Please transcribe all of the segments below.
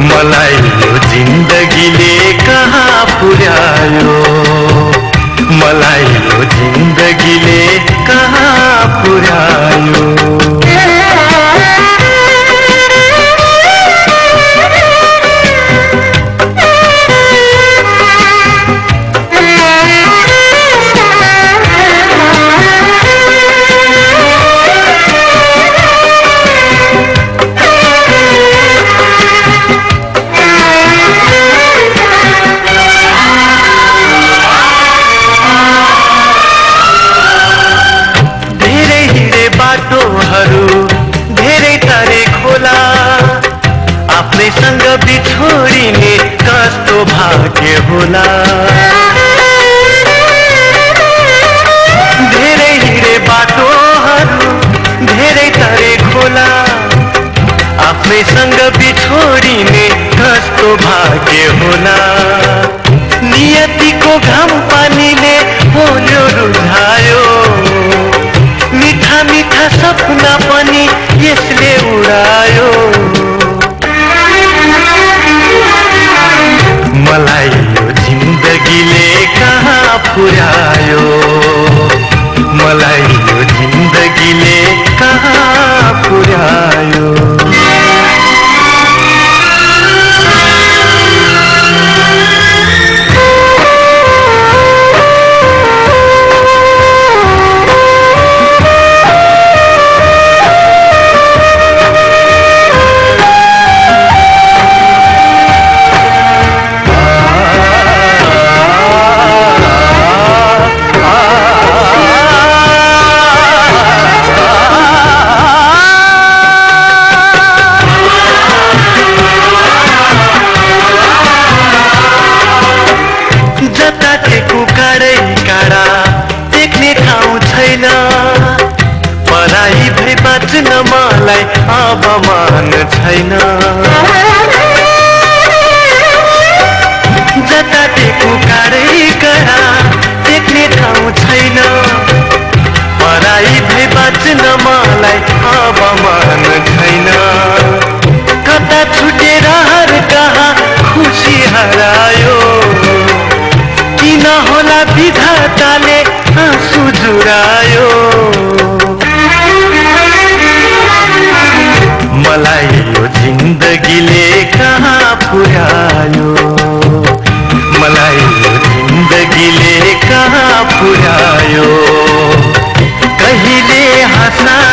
मलाई यो जिन्दगीले कहाँ पुर्यायो? मलाई यो जिन्दगीले कहाँ पुर्यायो? बिछोडिने कस्तो भाग्य होला? धेरै हिँडे बाटोहरू धेरै तरे खोला। आफैसँग बिछोडिने कस्तो भाग्य होला? नियतिको घाम पानीले पोल्यो रुझायो। मिठा मिठा सपना पनि यसले उडायो पुर्यायो। छैन पराई भई बाँच्न मलाई अब मान छैन। जता टेकु काँडै काँडा देख्ने ठाउँ छैन। पराई भई बाँच्न मलाई अब मान छैन। कता छुटेर हर कहाँ खुसी हरायो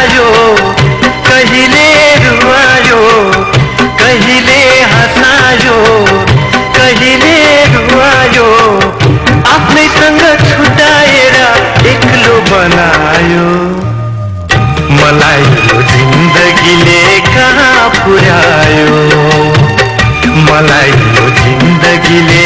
रुवायो कहिले रुवायो कहिले हँसायो कहिले रुवायो आफ्नैसँग छुटाएर एक्लो बनायो। मलाई यो जिन्दगीले कहाँ पुर्यायो मलाई यो जिन्दगीले